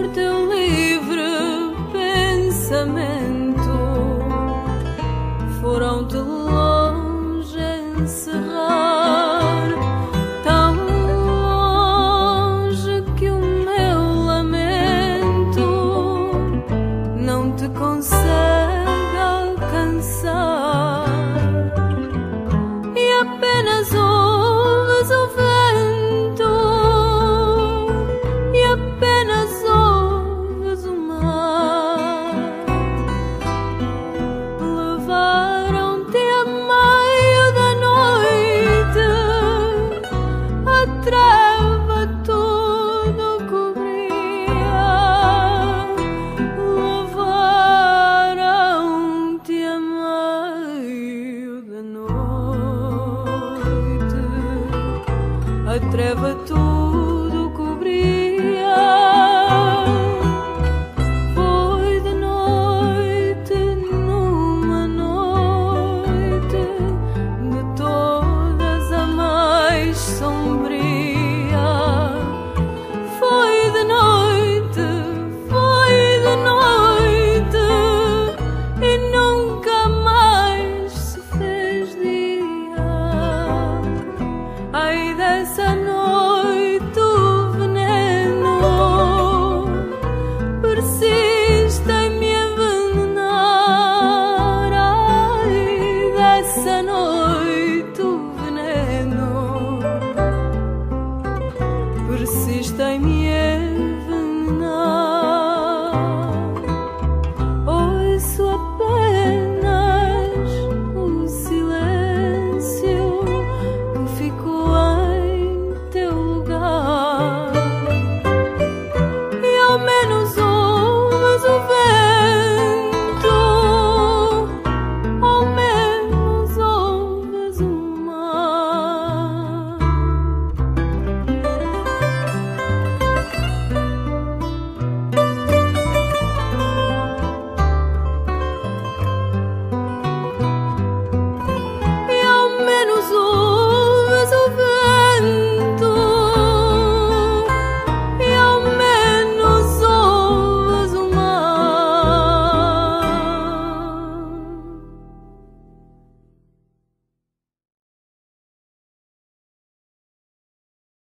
por teu livre pensamento foram-te longe encerrados. A tudo